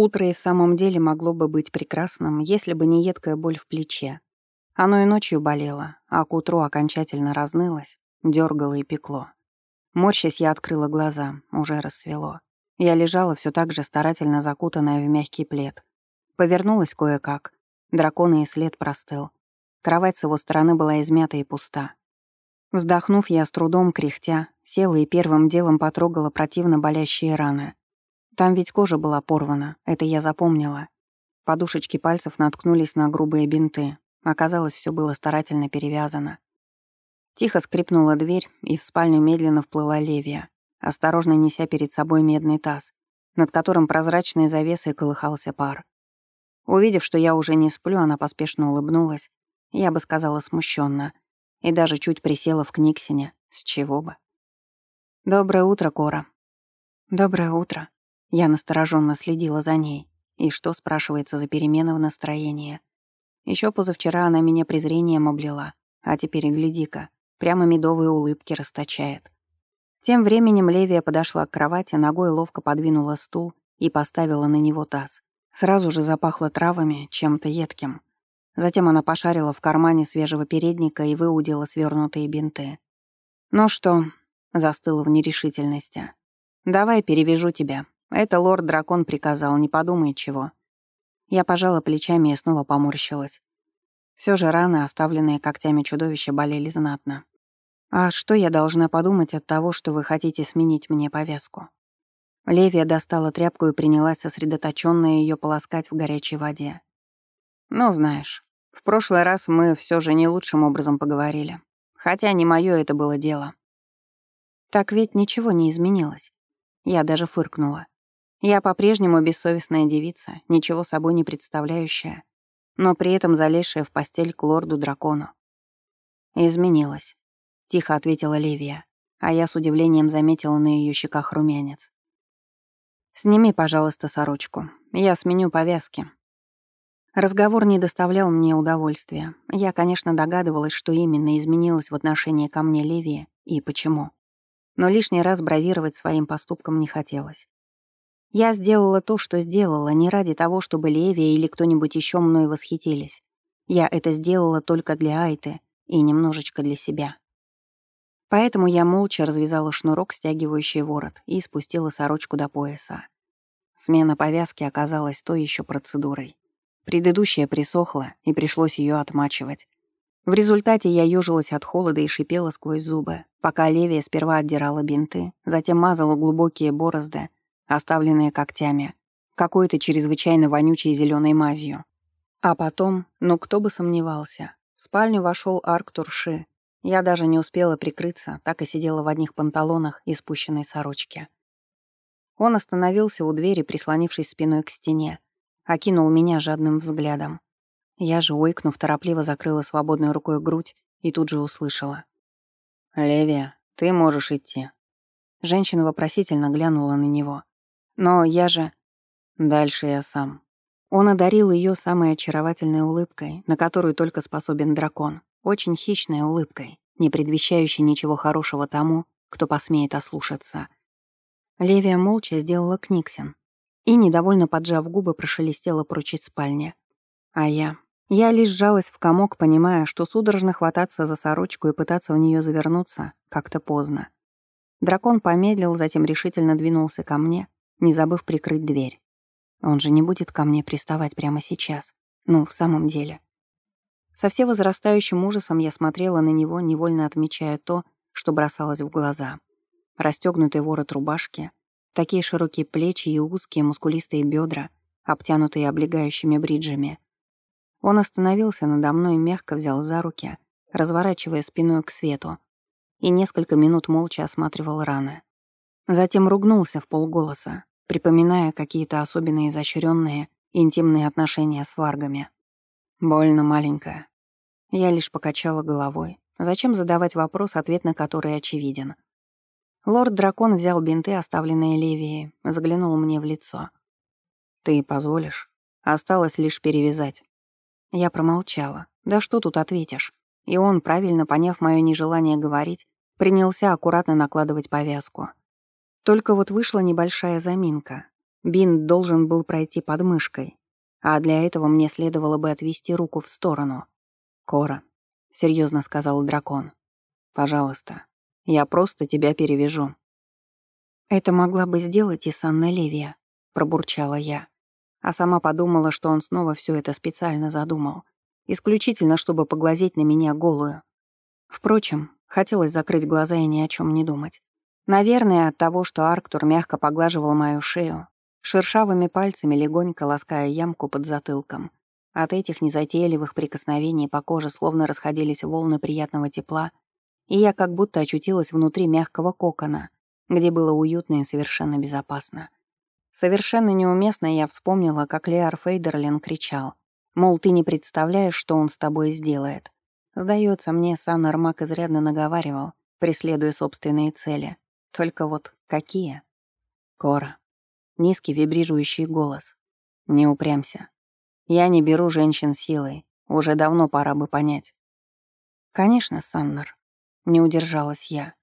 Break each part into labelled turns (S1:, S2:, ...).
S1: Утро и в самом деле могло бы быть прекрасным, если бы не едкая боль в плече. Оно и ночью болело, а к утру окончательно разнылось, дёргало и пекло. Морщась, я открыла глаза, уже рассвело. Я лежала все так же старательно закутанная в мягкий плед. Повернулась кое-как. Дракона и след простыл. Кровать с его стороны была измята и пуста. Вздохнув, я с трудом, кряхтя, села и первым делом потрогала противно болящие раны. Там ведь кожа была порвана, это я запомнила. Подушечки пальцев наткнулись на грубые бинты. Оказалось, все было старательно перевязано. Тихо скрипнула дверь, и в спальню медленно вплыла Левия, осторожно неся перед собой медный таз, над которым прозрачной завесой колыхался пар. Увидев, что я уже не сплю, она поспешно улыбнулась, я бы сказала смущенно, и даже чуть присела в Книксине, с чего бы. «Доброе утро, Кора». «Доброе утро», я настороженно следила за ней. И что, спрашивается, за перемены в настроении? Еще позавчера она меня презрением облила, а теперь, гляди-ка, прямо медовые улыбки расточает. Тем временем Левия подошла к кровати, ногой ловко подвинула стул и поставила на него таз. Сразу же запахло травами, чем-то едким. Затем она пошарила в кармане свежего передника и выудила свернутые бинты. «Ну что?» — застыла в нерешительности. «Давай перевяжу тебя. Это лорд-дракон приказал, не подумай чего. Я пожала плечами и снова поморщилась. Все же раны, оставленные когтями чудовища, болели знатно. А что я должна подумать от того, что вы хотите сменить мне повязку? Левия достала тряпку и принялась сосредоточенно ее полоскать в горячей воде. Ну, знаешь, в прошлый раз мы все же не лучшим образом поговорили. Хотя не мое это было дело. Так ведь ничего не изменилось. Я даже фыркнула. Я по-прежнему бессовестная девица, ничего собой не представляющая, но при этом залезшая в постель к лорду-дракону. «Изменилась», — тихо ответила Левия, а я с удивлением заметила на ее щеках румянец. «Сними, пожалуйста, сорочку. Я сменю повязки». Разговор не доставлял мне удовольствия. Я, конечно, догадывалась, что именно изменилось в отношении ко мне Левия и почему. Но лишний раз бравировать своим поступком не хотелось. Я сделала то, что сделала, не ради того, чтобы Левия или кто-нибудь еще мной восхитились. Я это сделала только для Айты и немножечко для себя. Поэтому я молча развязала шнурок, стягивающий ворот, и спустила сорочку до пояса. Смена повязки оказалась той еще процедурой. Предыдущая присохла, и пришлось ее отмачивать. В результате я ёжилась от холода и шипела сквозь зубы, пока Левия сперва отдирала бинты, затем мазала глубокие борозды, оставленные когтями, какой-то чрезвычайно вонючей зеленой мазью. А потом, ну кто бы сомневался, в спальню вошел Арктур Ши. Я даже не успела прикрыться, так и сидела в одних панталонах и спущенной сорочке. Он остановился у двери, прислонившись спиной к стене, окинул меня жадным взглядом. Я же, ойкнув, торопливо закрыла свободной рукой грудь и тут же услышала. «Левия, ты можешь идти». Женщина вопросительно глянула на него. Но я же... Дальше я сам. Он одарил ее самой очаровательной улыбкой, на которую только способен дракон. Очень хищной улыбкой, не предвещающей ничего хорошего тому, кто посмеет ослушаться. Левия молча сделала книгсен и, недовольно поджав губы, прошелестела прочь из спальни. А я... Я лишь сжалась в комок, понимая, что судорожно хвататься за сорочку и пытаться в нее завернуться как-то поздно. Дракон помедлил, затем решительно двинулся ко мне, не забыв прикрыть дверь. Он же не будет ко мне приставать прямо сейчас. Ну, в самом деле. Со все возрастающим ужасом я смотрела на него, невольно отмечая то, что бросалось в глаза. Расстёгнутый ворот рубашки, такие широкие плечи и узкие мускулистые бедра, обтянутые облегающими бриджами. Он остановился надо мной и мягко взял за руки, разворачивая спиной к свету, и несколько минут молча осматривал раны. Затем ругнулся в полголоса, припоминая какие-то особенно изощренные интимные отношения с варгами. Больно маленькая. Я лишь покачала головой. Зачем задавать вопрос, ответ на который очевиден? Лорд-дракон взял бинты, оставленные Левией, заглянул мне в лицо. «Ты позволишь? Осталось лишь перевязать». Я промолчала. «Да что тут ответишь?» И он, правильно поняв мое нежелание говорить, принялся аккуратно накладывать повязку. Только вот вышла небольшая заминка. Бинт должен был пройти под мышкой, а для этого мне следовало бы отвести руку в сторону. «Кора», — серьезно сказал дракон, — «пожалуйста, я просто тебя перевяжу». «Это могла бы сделать и Санна Левия», — пробурчала я, а сама подумала, что он снова все это специально задумал, исключительно чтобы поглазеть на меня голую. Впрочем, хотелось закрыть глаза и ни о чем не думать. Наверное, от того, что Арктур мягко поглаживал мою шею, шершавыми пальцами легонько лаская ямку под затылком. От этих незатейливых прикосновений по коже словно расходились волны приятного тепла, и я как будто очутилась внутри мягкого кокона, где было уютно и совершенно безопасно. Совершенно неуместно я вспомнила, как Леар Фейдерлин кричал, мол, ты не представляешь, что он с тобой сделает. Сдается мне, Саннер Мак изрядно наговаривал, преследуя собственные цели. Только вот какие? Кора. Низкий вибрирующий голос. Не упрямся. Я не беру женщин силой. Уже давно пора бы понять. Конечно, Саннер. Не удержалась я.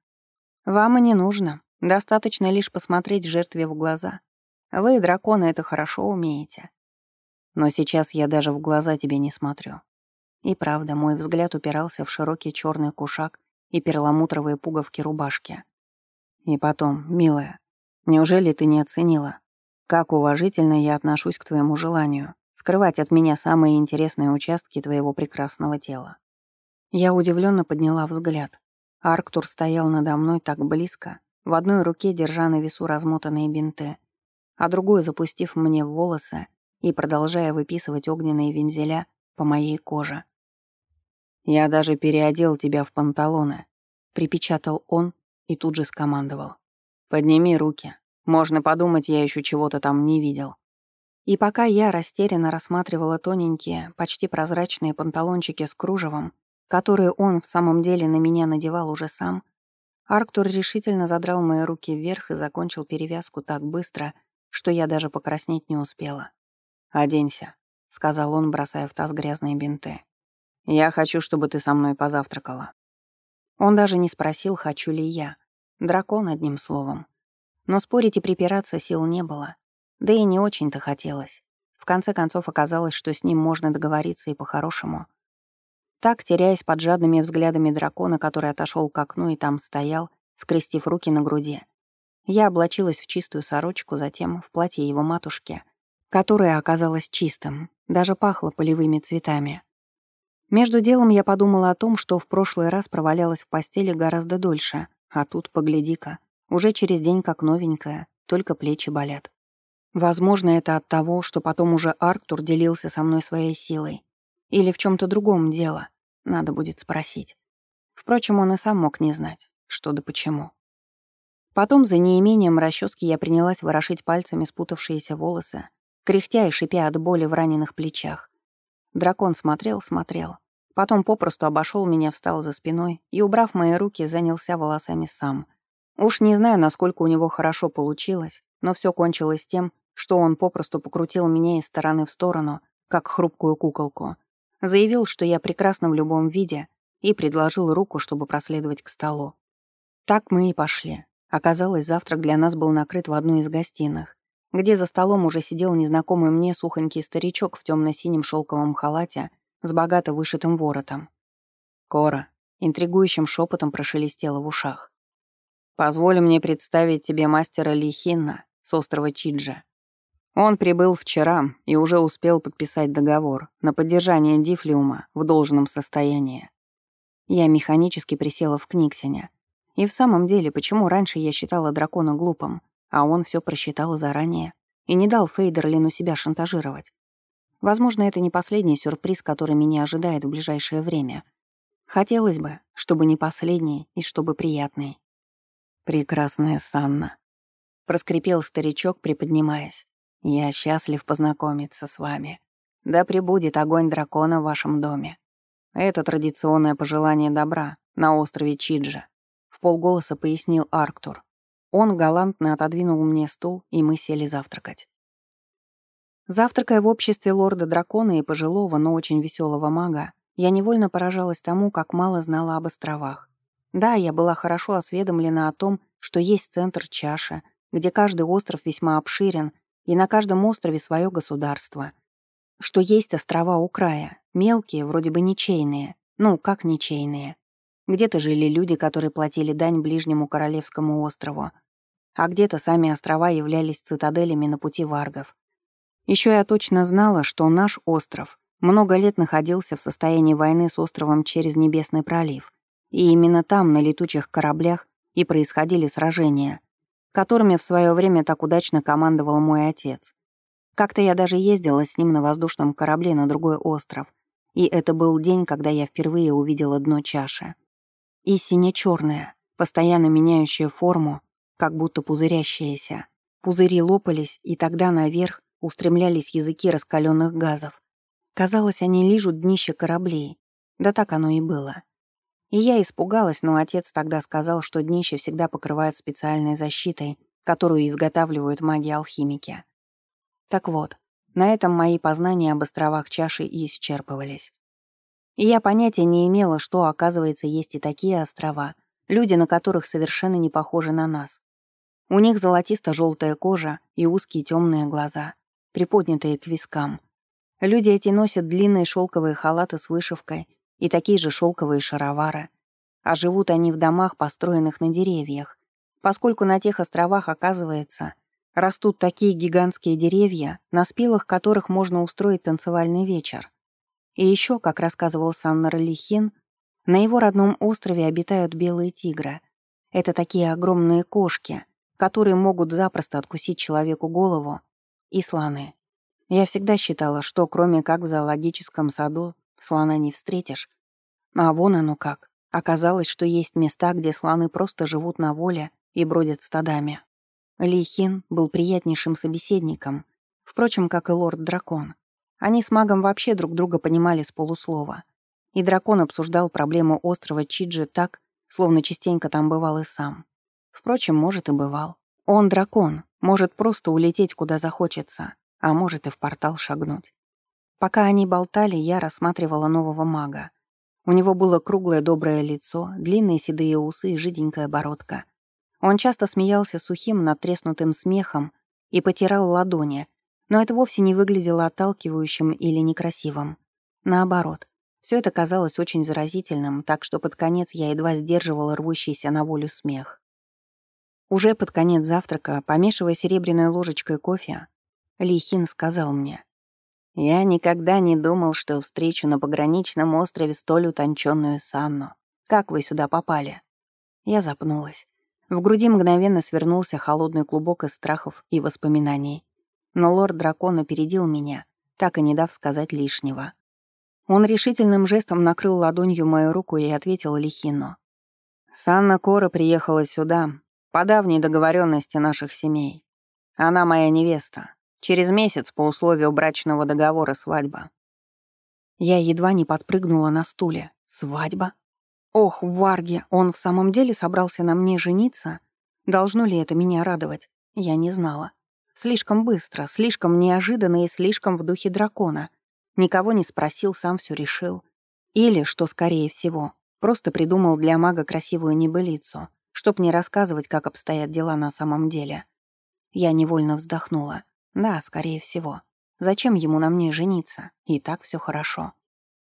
S1: Вам и не нужно. Достаточно лишь посмотреть жертве в глаза. Вы, драконы, это хорошо умеете. Но сейчас я даже в глаза тебе не смотрю. И правда, мой взгляд упирался в широкий черный кушак и перламутровые пуговки рубашки. И потом, милая, неужели ты не оценила, как уважительно я отношусь к твоему желанию скрывать от меня самые интересные участки твоего прекрасного тела? Я удивленно подняла взгляд. Арктур стоял надо мной так близко, в одной руке держа на весу размотанные бинты, а другой запустив мне в волосы и продолжая выписывать огненные вензеля по моей коже. «Я даже переодел тебя в панталоны», — припечатал он и тут же скомандовал. «Подними руки. Можно подумать, я еще чего-то там не видел». И пока я растерянно рассматривала тоненькие, почти прозрачные панталончики с кружевом, которые он в самом деле на меня надевал уже сам, Арктур решительно задрал мои руки вверх и закончил перевязку так быстро, что я даже покраснеть не успела. «Оденься», — сказал он, бросая в таз грязные бинты. Я хочу, чтобы ты со мной позавтракала». Он даже не спросил, хочу ли я. Дракон, одним словом. Но спорить и припираться сил не было. Да и не очень-то хотелось. В конце концов оказалось, что с ним можно договориться и по-хорошему. Так, теряясь под жадными взглядами дракона, который отошел к окну и там стоял, скрестив руки на груди, я облачилась в чистую сорочку, затем в платье его матушки, которое оказалось чистым, даже пахло полевыми цветами. Между делом я подумала о том, что в прошлый раз провалялась в постели гораздо дольше, а тут, погляди-ка, уже через день как новенькая, только плечи болят. Возможно, это от того, что потом уже Арктур делился со мной своей силой. Или в чем то другом дело. Надо будет спросить. Впрочем, он и сам мог не знать, что да почему. Потом за неимением расчески я принялась ворошить пальцами спутавшиеся волосы, кряхтя и шипя от боли в раненых плечах. Дракон смотрел, смотрел. Потом попросту обошел меня, встал за спиной и, убрав мои руки, занялся волосами сам. Уж не знаю, насколько у него хорошо получилось, но все кончилось тем, что он попросту покрутил меня из стороны в сторону, как хрупкую куколку. Заявил, что я прекрасна в любом виде, и предложил руку, чтобы проследовать к столу. Так мы и пошли. Оказалось, завтрак для нас был накрыт в одной из гостиных где за столом уже сидел незнакомый мне сухонький старичок в темно-синем шелковом халате с богато вышитым воротом. Кора интригующим шепотом прошелестела в ушах. «Позволь мне представить тебе мастера Лихинна с острова Чиджа. Он прибыл вчера и уже успел подписать договор на поддержание Дифлиума в должном состоянии. Я механически присела в Книксене. И в самом деле, почему раньше я считала дракона глупым, а он все просчитал заранее и не дал Фейдерлину себя шантажировать. Возможно, это не последний сюрприз, который меня ожидает в ближайшее время. Хотелось бы, чтобы не последний и чтобы приятный. «Прекрасная Санна», — проскрипел старичок, приподнимаясь. «Я счастлив познакомиться с вами. Да пребудет огонь дракона в вашем доме. Это традиционное пожелание добра на острове Чиджа», — в полголоса пояснил Арктур. Он галантно отодвинул мне стул, и мы сели завтракать. Завтракая в обществе лорда-дракона и пожилого, но очень веселого мага, я невольно поражалась тому, как мало знала об островах. Да, я была хорошо осведомлена о том, что есть центр чаша, где каждый остров весьма обширен, и на каждом острове свое государство. Что есть острова у края, мелкие, вроде бы ничейные, ну, как ничейные. Где-то жили люди, которые платили дань ближнему королевскому острову, а где-то сами острова являлись цитаделями на пути варгов. Еще я точно знала, что наш остров много лет находился в состоянии войны с островом через Небесный пролив, и именно там, на летучих кораблях, и происходили сражения, которыми в свое время так удачно командовал мой отец. Как-то я даже ездила с ним на воздушном корабле на другой остров, и это был день, когда я впервые увидела дно чаши. И сине-черное, постоянно меняющее форму, как будто пузырящееся. Пузыри лопались, и тогда наверх устремлялись языки раскаленных газов. Казалось, они лижут днище кораблей. Да так оно и было. И я испугалась, но отец тогда сказал, что днище всегда покрывают специальной защитой, которую изготавливают маги-алхимики. Так вот, на этом мои познания об островах чаши и исчерпывались. И я понятия не имела, что, оказывается, есть и такие острова, люди на которых совершенно не похожи на нас. У них золотисто-желтая кожа и узкие темные глаза, приподнятые к вискам. Люди эти носят длинные шелковые халаты с вышивкой и такие же шелковые шаровары. А живут они в домах, построенных на деревьях, поскольку на тех островах, оказывается, растут такие гигантские деревья, на спилах которых можно устроить танцевальный вечер. И еще, как рассказывал Саннар Лихин, на его родном острове обитают белые тигры. Это такие огромные кошки, которые могут запросто откусить человеку голову, и слоны. Я всегда считала, что кроме как в зоологическом саду слона не встретишь. А вон оно как. Оказалось, что есть места, где слоны просто живут на воле и бродят стадами. Ли Хин был приятнейшим собеседником, впрочем, как и лорд-дракон. Они с магом вообще друг друга понимали с полуслова. И дракон обсуждал проблему острова Чиджи так, словно частенько там бывал и сам. Впрочем, может и бывал. Он дракон, может просто улететь куда захочется, а может и в портал шагнуть. Пока они болтали, я рассматривала нового мага. У него было круглое доброе лицо, длинные седые усы и жиденькая бородка. Он часто смеялся сухим, натреснутым смехом и потирал ладони, но это вовсе не выглядело отталкивающим или некрасивым. Наоборот, все это казалось очень заразительным, так что под конец я едва сдерживала рвущийся на волю смех. Уже под конец завтрака, помешивая серебряной ложечкой кофе, Лихин сказал мне, я никогда не думал, что встречу на пограничном острове столь утонченную Санну. Как вы сюда попали?» Я запнулась. В груди мгновенно свернулся холодный клубок из страхов и воспоминаний. Но лорд-дракон опередил меня, так и не дав сказать лишнего. Он решительным жестом накрыл ладонью мою руку и ответил Лихину. «Санна Кора приехала сюда, по давней договоренности наших семей. Она моя невеста. Через месяц по условию брачного договора свадьба. Я едва не подпрыгнула на стуле. Свадьба? Ох, Варги, он в самом деле собрался на мне жениться? Должно ли это меня радовать? Я не знала. Слишком быстро, слишком неожиданно и слишком в духе дракона. Никого не спросил, сам все решил. Или, что скорее всего, просто придумал для мага красивую небылицу, чтоб не рассказывать, как обстоят дела на самом деле. Я невольно вздохнула. Да, скорее всего. Зачем ему на мне жениться? И так все хорошо.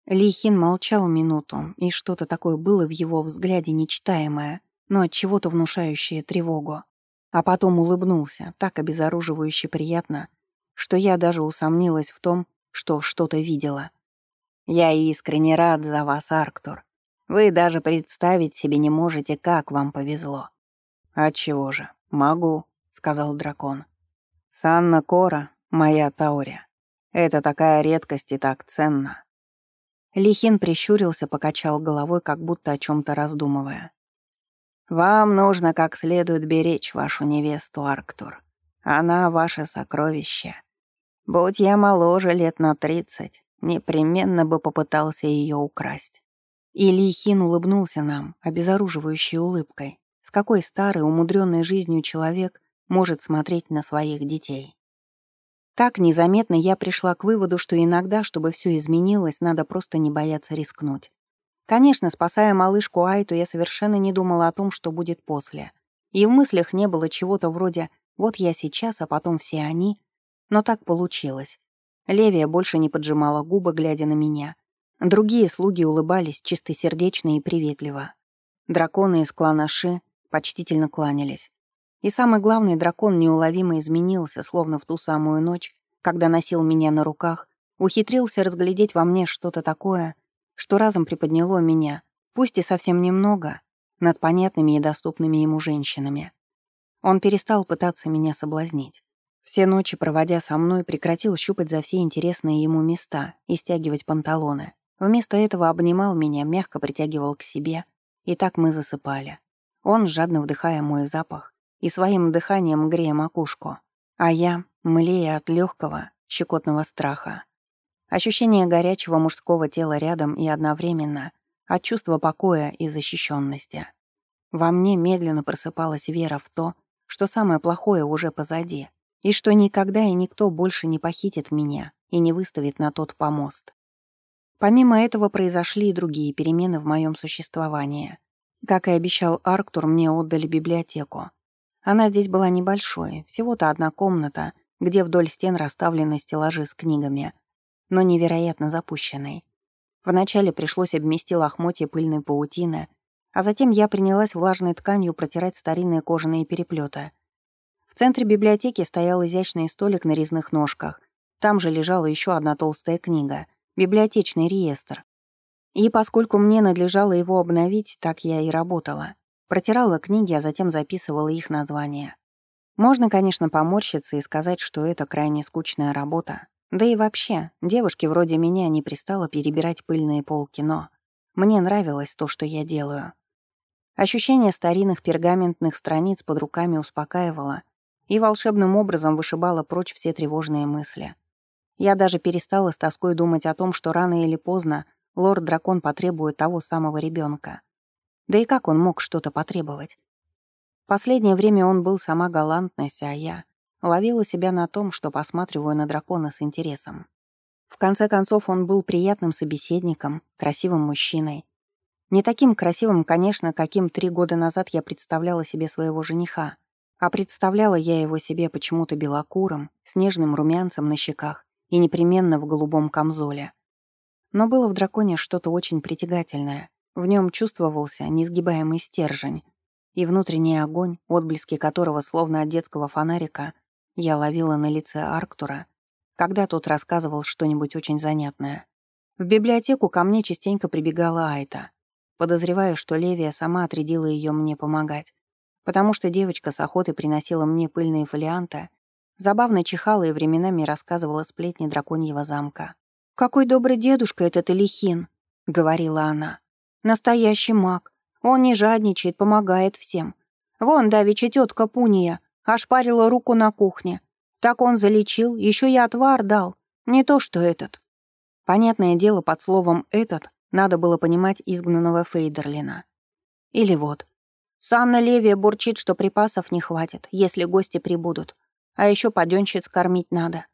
S1: Лихин молчал минуту, и что-то такое было в его взгляде нечитаемое, но от чего-то внушающее тревогу. А потом улыбнулся, так обезоруживающе приятно, что я даже усомнилась в том, что что-то видела. «Я искренне рад за вас, Арктур. Вы даже представить себе не можете, как вам повезло». «Отчего же? Могу», — сказал дракон. Санна Кора, моя Таурия. Это такая редкость и так ценна. Лихин прищурился, покачал головой, как будто о чем то раздумывая. «Вам нужно как следует беречь вашу невесту, Арктур. Она — ваше сокровище. Будь я моложе лет на тридцать, непременно бы попытался ее украсть». И Лихин улыбнулся нам, обезоруживающей улыбкой, с какой старый, умудренный жизнью человек может смотреть на своих детей. Так незаметно я пришла к выводу, что иногда, чтобы все изменилось, надо просто не бояться рискнуть. Конечно, спасая малышку Айту, я совершенно не думала о том, что будет после. И в мыслях не было чего-то вроде «вот я сейчас, а потом все они». Но так получилось. Левия больше не поджимала губы, глядя на меня. Другие слуги улыбались чистосердечно и приветливо. Драконы из клана Ши почтительно кланялись. И самый главный дракон неуловимо изменился, словно в ту самую ночь, когда носил меня на руках, ухитрился разглядеть во мне что-то такое, что разом приподняло меня, пусть и совсем немного, над понятными и доступными ему женщинами. Он перестал пытаться меня соблазнить. Все ночи, проводя со мной, прекратил щупать за все интересные ему места и стягивать панталоны. Вместо этого обнимал меня, мягко притягивал к себе, и так мы засыпали. Он, жадно вдыхая мой запах, и своим дыханием грея макушку, а я, млея от легкого, щекотного страха. Ощущение горячего мужского тела рядом и одновременно от чувства покоя и защищенности. Во мне медленно просыпалась вера в то, что самое плохое уже позади, и что никогда и никто больше не похитит меня и не выставит на тот помост. Помимо этого произошли и другие перемены в моем существовании. Как и обещал Арктур, мне отдали библиотеку. Она здесь была небольшой, всего-то одна комната, где вдоль стен расставлены стеллажи с книгами, но невероятно запущенной. Вначале пришлось обмести лохмотья пыльной паутины, а затем я принялась влажной тканью протирать старинные кожаные переплеты. В центре библиотеки стоял изящный столик на резных ножках. Там же лежала еще одна толстая книга — библиотечный реестр. И поскольку мне надлежало его обновить, так я и работала. Протирала книги, а затем записывала их названия. Можно, конечно, поморщиться и сказать, что это крайне скучная работа. Да и вообще, девушке вроде меня не пристало перебирать пыльные полки, но мне нравилось то, что я делаю. Ощущение старинных пергаментных страниц под руками успокаивало и волшебным образом вышибало прочь все тревожные мысли. Я даже перестала с тоской думать о том, что рано или поздно лорд-дракон потребует того самого ребенка. Да и как он мог что-то потребовать? Последнее время он был сама галантность, а я ловила себя на том, что посматриваю на дракона с интересом. В конце концов, он был приятным собеседником, красивым мужчиной, не таким красивым, конечно, каким три года назад я представляла себе своего жениха, а представляла я его себе почему-то белокурым, с нежным румянцем на щеках и непременно в голубом камзоле. Но было в драконе что-то очень притягательное. В нем чувствовался несгибаемый стержень и внутренний огонь, отблески которого, словно от детского фонарика, я ловила на лице Арктура, когда тот рассказывал что-нибудь очень занятное. В библиотеку ко мне частенько прибегала Айта. Подозреваю, что Левия сама отрядила ее мне помогать, потому что девочка с охоты приносила мне пыльные фолианты, забавно чихала и временами рассказывала сплетни драконьего замка. «Какой добрый дедушка этот Элихин!» — говорила она. «Настоящий маг. Он не жадничает, помогает всем. Вон давеча тетка Пуния ошпарила руку на кухне. Так он залечил, еще и отвар дал. Не то что этот». Понятное дело, под словом «этот» Надо было понимать изгнанного Фейдерлина. Или вот. Санна Левия бурчит, что припасов не хватит, если гости прибудут. А еще паденщиц кормить надо.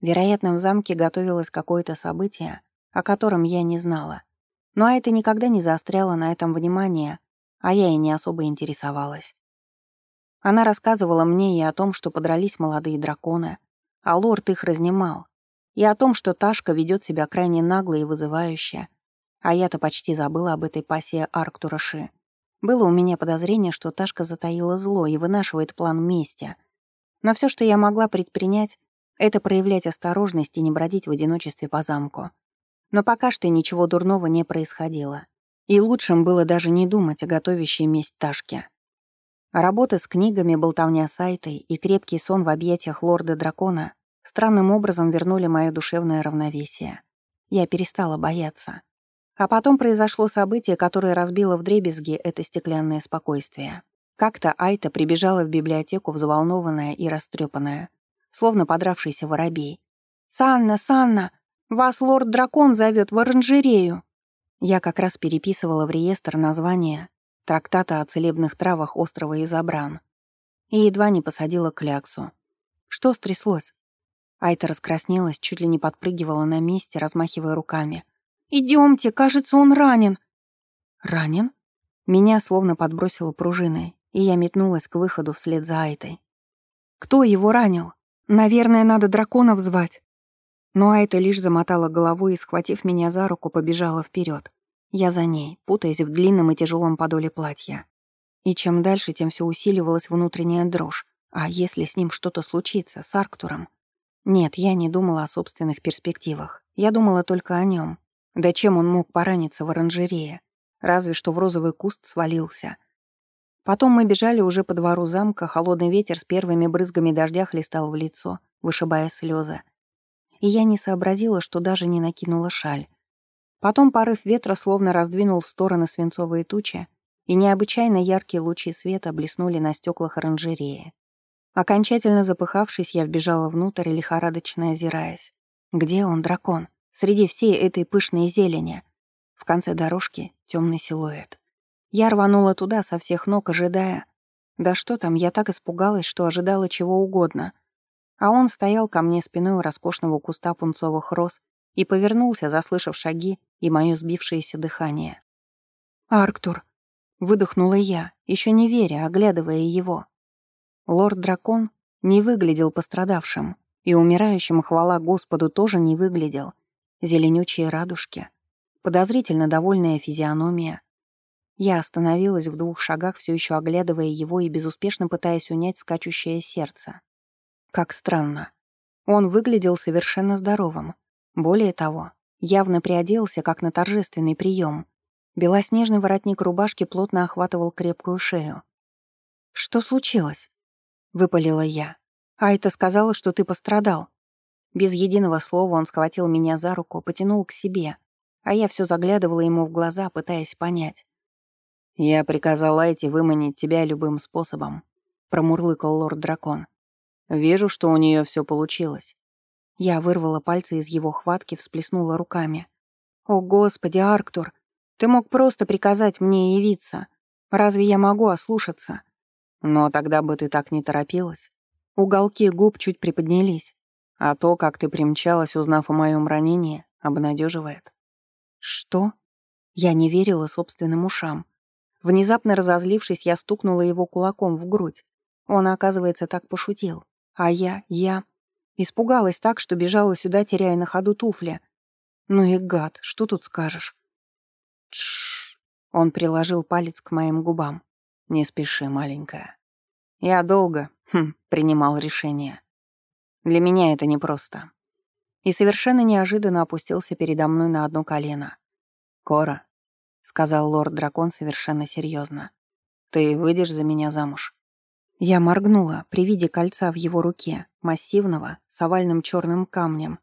S1: Вероятно, в замке готовилось какое-то событие, о котором я не знала. Но это никогда не заостряло на этом внимание, а я и не особо интересовалась. Она рассказывала мне и о том, что подрались молодые драконы, а лорд их разнимал, и о том, что Ташка ведет себя крайне нагло и вызывающе, а я-то почти забыла об этой пассии Арктура Ши. Было у меня подозрение, что Ташка затаила зло и вынашивает план мести. Но все, что я могла предпринять, это проявлять осторожность и не бродить в одиночестве по замку. Но пока что ничего дурного не происходило. И лучшим было даже не думать о готовящей месть Ташке. Работа с книгами, болтовня сайтой и крепкий сон в объятиях лорда-дракона странным образом вернули мое душевное равновесие. Я перестала бояться. А потом произошло событие, которое разбило вдребезги это стеклянное спокойствие. Как-то Айта прибежала в библиотеку взволнованная и растрепанная, словно подравшийся воробей. «Санна, Санна, вас лорд-дракон зовет в оранжерею!» Я как раз переписывала в реестр название трактата о целебных травах острова Изабран и едва не посадила кляксу. Что стряслось? Айта раскраснелась, чуть ли не подпрыгивала на месте, размахивая руками. «Идемте, кажется, он ранен». «Ранен?» Меня словно подбросило пружиной, и я метнулась к выходу вслед за Айтой. «Кто его ранил?» Наверное, надо драконов звать. Но Айта лишь замотала головой и, схватив меня за руку, побежала вперед. Я за ней, путаясь в длинном и тяжелом подоле платья. И чем дальше, тем все усиливалась внутренняя дрожь. А если с ним что-то случится, с Арктуром? Нет, я не думала о собственных перспективах. Я думала только о нем. Да чем он мог пораниться в оранжерее? Разве что в розовый куст свалился. Потом мы бежали уже по двору замка, холодный ветер с первыми брызгами дождя хлестал в лицо, вышибая слезы. И я не сообразила, что даже не накинула шаль. Потом порыв ветра словно раздвинул в стороны свинцовые тучи, и необычайно яркие лучи света блеснули на стеклах оранжереи. Окончательно запыхавшись, я вбежала внутрь, лихорадочно озираясь. Где он, дракон? Среди всей этой пышной зелени. В конце дорожки темный силуэт. Я рванула туда со всех ног, ожидая... Да что там, я так испугалась, что ожидала чего угодно. А он стоял ко мне спиной у роскошного куста пунцовых роз и повернулся, заслышав шаги и моё сбившееся дыхание. «Арктур!» — выдохнула я, еще не веря, оглядывая его. Лорд-дракон не выглядел пострадавшим, и умирающим, хвала Господу, тоже не выглядел. Зеленючие радужки, подозрительно довольная физиономия. Я остановилась в двух шагах, все еще оглядывая его и безуспешно пытаясь унять скачущее сердце. Как странно. Он выглядел совершенно здоровым. Более того, явно приоделся, как на торжественный прием. Белоснежный воротник рубашки плотно охватывал крепкую шею. «Что случилось?» — выпалила я. «Айта сказала, что ты пострадал». Без единого слова он схватил меня за руку, потянул к себе, а я все заглядывала ему в глаза, пытаясь понять. «Я приказал Айте выманить тебя любым способом», — промурлыкал лорд-дракон. «Вижу, что у нее все получилось». Я вырвала пальцы из его хватки, всплеснула руками. «О, Господи, Арктур, ты мог просто приказать мне явиться. Разве я могу ослушаться?» Но тогда бы ты так не торопилась. Уголки губ чуть приподнялись. А то, как ты примчалась, узнав о моем ранении, обнадеживает. Что? Я не верила собственным ушам. Внезапно разозлившись, я стукнула его кулаком в грудь. Он, оказывается, так пошутил. А я, я... Испугалась так, что бежала сюда, теряя на ходу туфли. Ну и гад, что тут скажешь? Тш. Он приложил палец к моим губам. «Не спеши, маленькая. Я долго хм, принимал решение. Для меня это непросто». И совершенно неожиданно опустился передо мной на одно колено. «Кора», — сказал лорд-дракон совершенно серьезно, — «ты выйдешь за меня замуж?» Я моргнула при виде кольца в его руке, массивного, с овальным черным камнем.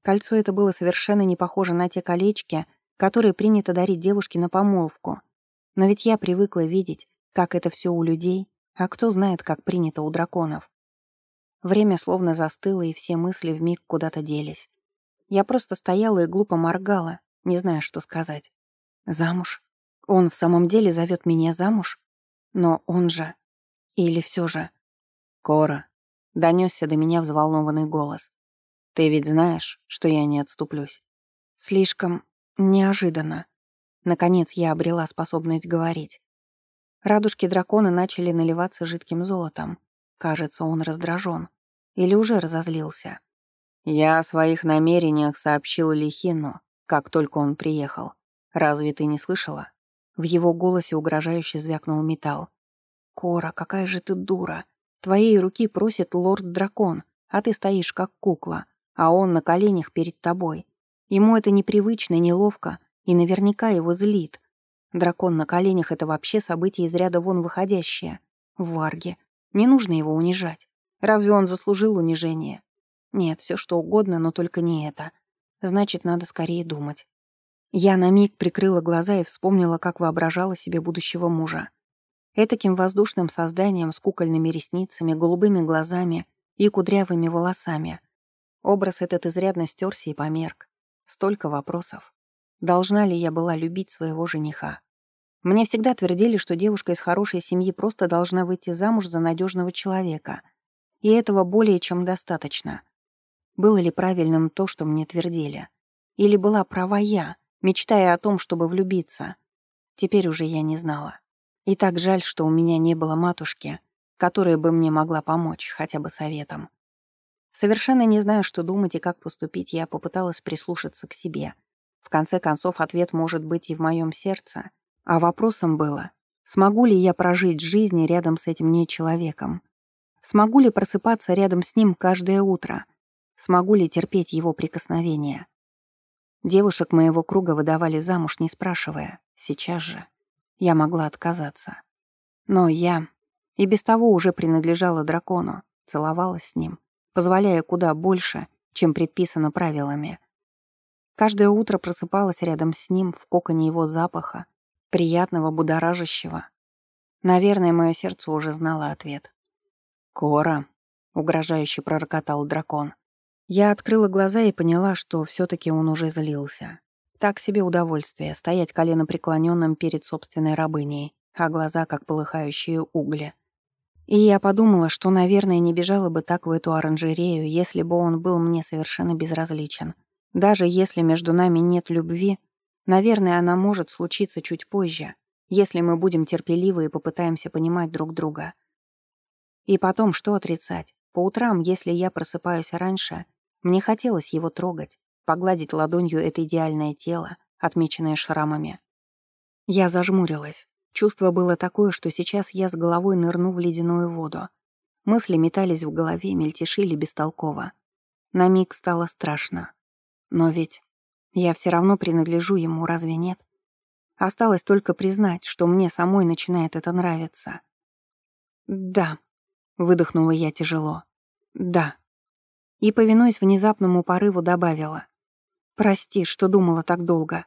S1: Кольцо это было совершенно не похоже на те колечки, которые принято дарить девушке на помолвку. Но ведь я привыкла видеть, как это все у людей, а кто знает, как принято у драконов. Время словно застыло, и все мысли вмиг куда-то делись. Я просто стояла и глупо моргала, не зная, что сказать. Замуж? Он в самом деле зовет меня замуж? Но он же... Или все же... «Кора», — донесся до меня взволнованный голос. «Ты ведь знаешь, что я не отступлюсь?» Слишком неожиданно. Наконец я обрела способность говорить. Радужки дракона начали наливаться жидким золотом. Кажется, он раздражен. Или уже разозлился. «Я о своих намерениях сообщил Лихину, как только он приехал. Разве ты не слышала?» В его голосе угрожающе звякнул металл. «Кора, какая же ты дура! Твоей руки просит лорд-дракон, а ты стоишь как кукла, а он на коленях перед тобой. Ему это непривычно, неловко, и наверняка его злит. Дракон на коленях — это вообще событие из ряда вон выходящее. Варге. Не нужно его унижать. Разве он заслужил унижение? Нет, все что угодно, но только не это. Значит, надо скорее думать. Я на миг прикрыла глаза и вспомнила, как воображала себе будущего мужа. Этаким воздушным созданием с кукольными ресницами, голубыми глазами и кудрявыми волосами. Образ этот изрядно стерся и померк. Столько вопросов. Должна ли я была любить своего жениха? Мне всегда твердили, что девушка из хорошей семьи просто должна выйти замуж за надежного человека. И этого более чем достаточно. Было ли правильным то, что мне твердили? Или была права я, мечтая о том, чтобы влюбиться? Теперь уже я не знала. И так жаль, что у меня не было матушки, которая бы мне могла помочь хотя бы советом. Совершенно не знаю, что думать и как поступить, я попыталась прислушаться к себе. В конце концов, ответ может быть и в моем сердце. А вопросом было, смогу ли я прожить жизнь рядом с этим нечеловеком? Смогу ли просыпаться рядом с ним каждое утро? Смогу ли терпеть его прикосновения? Девушек моего круга выдавали замуж, не спрашивая. Сейчас же я могла отказаться. Но я и без того уже принадлежала дракону, целовалась с ним, позволяя куда больше, чем предписано правилами. Каждое утро просыпалась рядом с ним в коконе его запаха, приятного, будоражащего. Наверное, мое сердце уже знало ответ. «Кора», — угрожающе пророкотал дракон. Я открыла глаза и поняла, что все таки он уже злился. Так себе удовольствие — стоять коленопреклоненным перед собственной рабыней, а глаза как полыхающие угли. И я подумала, что, наверное, не бежала бы так в эту оранжерею, если бы он был мне совершенно безразличен. Даже если между нами нет любви, наверное, она может случиться чуть позже, если мы будем терпеливы и попытаемся понимать друг друга. И потом, что отрицать? По утрам, если я просыпаюсь раньше, мне хотелось его трогать, погладить ладонью это идеальное тело, отмеченное шрамами. Я зажмурилась. Чувство было такое, что сейчас я с головой нырну в ледяную воду. Мысли метались в голове, мельтешили бестолково. На миг стало страшно. Но ведь я все равно принадлежу ему, разве нет? Осталось только признать, что мне самой начинает это нравиться. «Да», — выдохнула я тяжело. «Да» и, повинуясь внезапному порыву, добавила. «Прости, что думала так долго».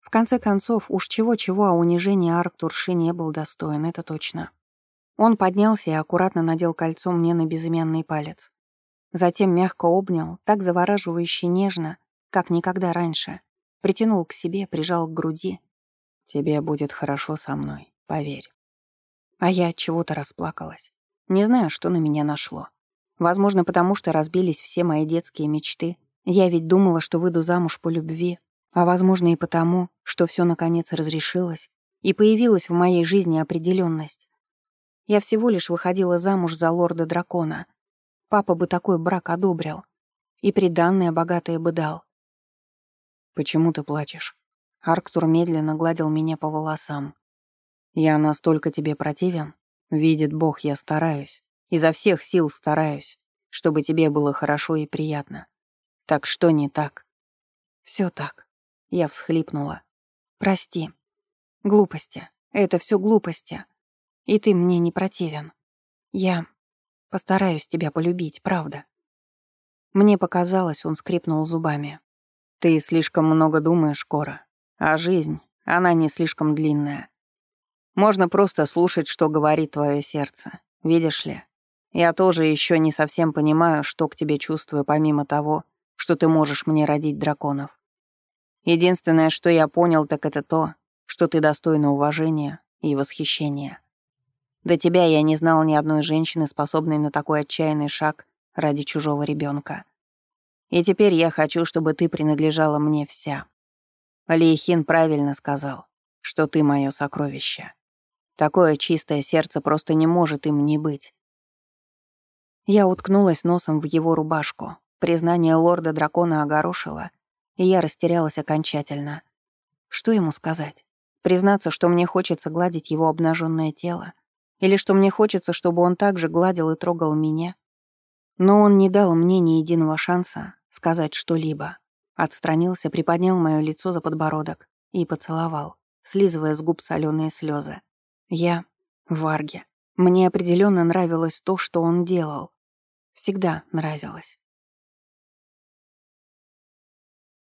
S1: В конце концов, уж чего-чего, а унижения Арктурши не был достоин, это точно. Он поднялся и аккуратно надел кольцо мне на безымянный палец. Затем мягко обнял, так завораживающе нежно, как никогда раньше. Притянул к себе, прижал к груди. «Тебе будет хорошо со мной, поверь». А я от чего-то расплакалась. Не знаю, что на меня нашло. Возможно, потому что разбились все мои детские мечты. Я ведь думала, что выйду замуж по любви. А возможно и потому, что все наконец разрешилось, и появилась в моей жизни определенность. Я всего лишь выходила замуж за лорда-дракона. Папа бы такой брак одобрил. И приданное богатое бы дал. «Почему ты плачешь?» Арктур медленно гладил меня по волосам. «Я настолько тебе противен? Видит Бог, я стараюсь. Изо всех сил стараюсь, чтобы тебе было хорошо и приятно. Так что не так? Все так. Я всхлипнула. Прости. Глупости. Это все глупости. И ты мне не противен. Я постараюсь тебя полюбить, правда. Мне показалось, он скрипнул зубами. Ты слишком много думаешь, Кора. А жизнь, она не слишком длинная. Можно просто слушать, что говорит твое сердце. Видишь ли, я тоже еще не совсем понимаю, что к тебе чувствую, помимо того, что ты можешь мне родить драконов. Единственное, что я понял, так это то, что ты достойна уважения и восхищения. До тебя я не знал ни одной женщины, способной на такой отчаянный шаг ради чужого ребенка. И теперь я хочу, чтобы ты принадлежала мне вся. Лейхин правильно сказал, что ты мое сокровище. Такое чистое сердце просто не может им не быть. Я уткнулась носом в его рубашку. Признание лорда-дракона огорошило, и я растерялась окончательно. Что ему сказать? Признаться, что мне хочется гладить его обнаженное тело? Или что мне хочется, чтобы он также гладил и трогал меня? Но он не дал мне ни единого шанса сказать что-либо. Отстранился, приподнял мое лицо за подбородок и поцеловал, слизывая с губ соленые слезы. Я в Варге. Мне определенно нравилось то, что он делал. Всегда нравилось.